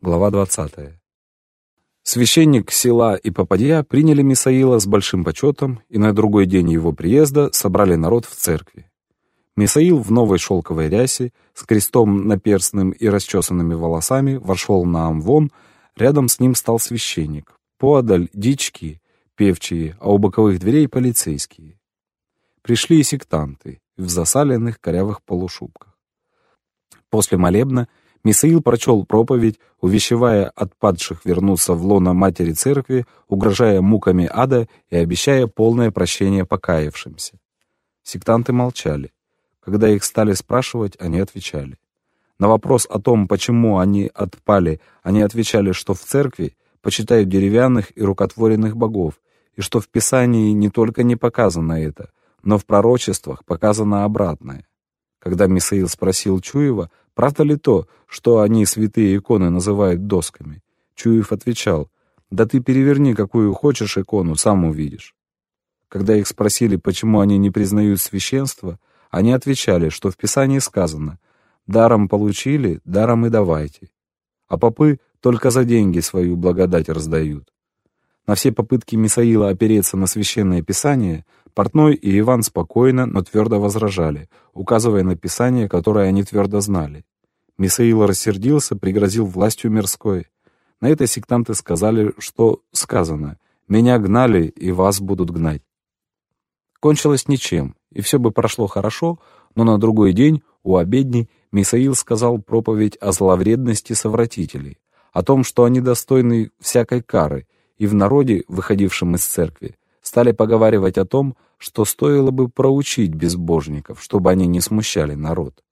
Глава 20. Священник села и попадья приняли Мисаила с большим почетом, и на другой день его приезда собрали народ в церкви. Мисаил в новой шелковой рясе, с крестом наперстным и расчесанными волосами, вошел на амвон, рядом с ним стал священник. Поодаль дички, певчие, а у боковых дверей полицейские. Пришли и сектанты в засаленных корявых полушубках. После молебна Мисаил прочел проповедь, увещевая от падших вернуться в лоно матери церкви, угрожая муками ада и обещая полное прощение покаявшимся. Сектанты молчали. Когда их стали спрашивать, они отвечали. На вопрос о том, почему они отпали, они отвечали, что в церкви почитают деревянных и рукотворенных богов, и что в Писании не только не показано это, но в пророчествах показано обратное. Когда Мисаил спросил Чуева, правда ли то, что они святые иконы называют досками, Чуев отвечал, «Да ты переверни, какую хочешь икону, сам увидишь». Когда их спросили, почему они не признают священство, они отвечали, что в Писании сказано «даром получили, даром и давайте», а попы только за деньги свою благодать раздают. На все попытки Мисаила опереться на священное писание Портной и Иван спокойно, но твердо возражали, указывая на писание, которое они твердо знали. Мисаил рассердился, пригрозил властью мирской. На это сектанты сказали, что сказано «Меня гнали, и вас будут гнать». Кончилось ничем, и все бы прошло хорошо, но на другой день у обедни Мисаил сказал проповедь о зловредности совратителей, о том, что они достойны всякой кары, и в народе, выходившем из церкви, стали поговаривать о том, что стоило бы проучить безбожников, чтобы они не смущали народ.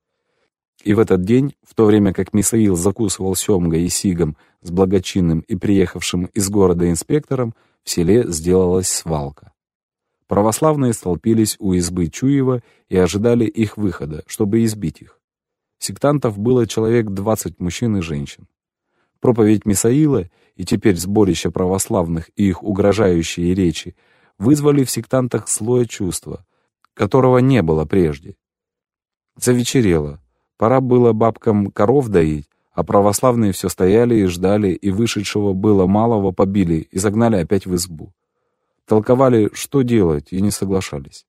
И в этот день, в то время как Мисаил закусывал семгой и сигом с благочинным и приехавшим из города инспектором, в селе сделалась свалка. Православные столпились у избы Чуева и ожидали их выхода, чтобы избить их. Сектантов было человек двадцать мужчин и женщин. Проповедь Мисаила и теперь сборище православных и их угрожающие речи вызвали в сектантах слое чувства, которого не было прежде. Завечерело. Пора было бабкам коров доить, а православные все стояли и ждали, и вышедшего было малого побили и загнали опять в избу. Толковали, что делать, и не соглашались.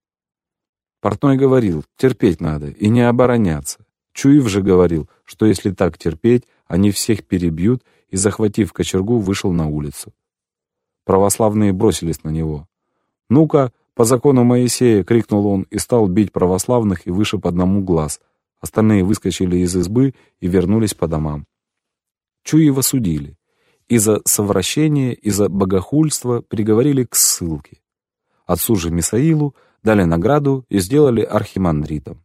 Портной говорил, терпеть надо и не обороняться. Чуев же говорил, что если так терпеть, они всех перебьют, и, захватив кочергу, вышел на улицу. Православные бросились на него. «Ну-ка, по закону Моисея!» — крикнул он и стал бить православных и вышиб одному глаз. Остальные выскочили из избы и вернулись по домам. Чуева судили. И за совращение, и за богохульство приговорили к ссылке. Отцу же Мисаилу дали награду и сделали архимандритом.